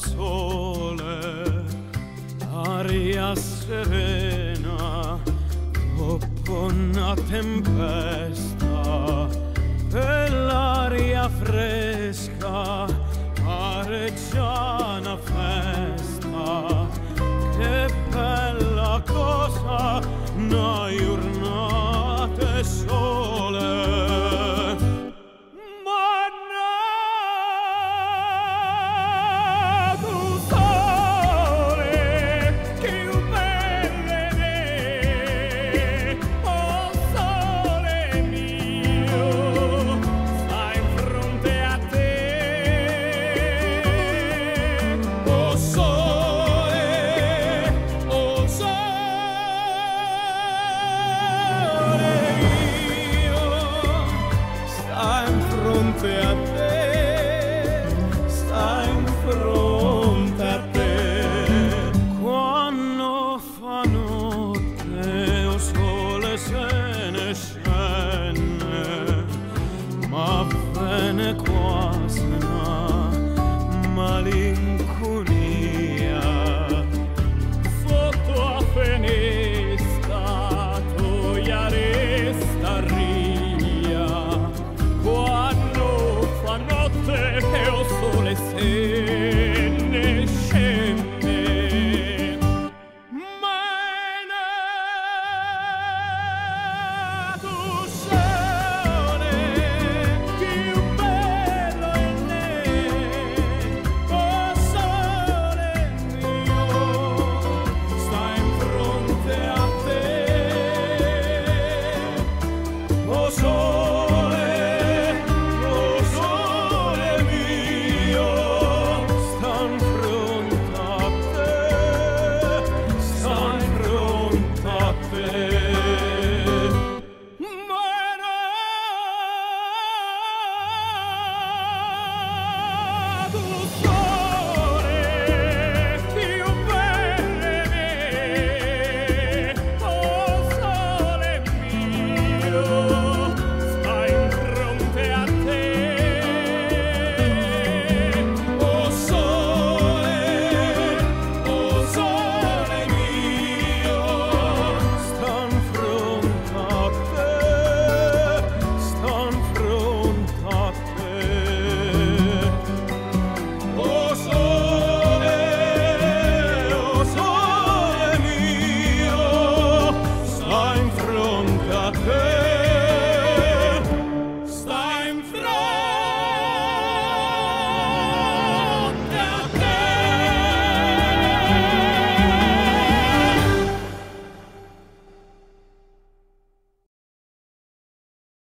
sole, aria serena dopo una tempesta e l'aria fresca pare già una festa. Che bella cosa, no,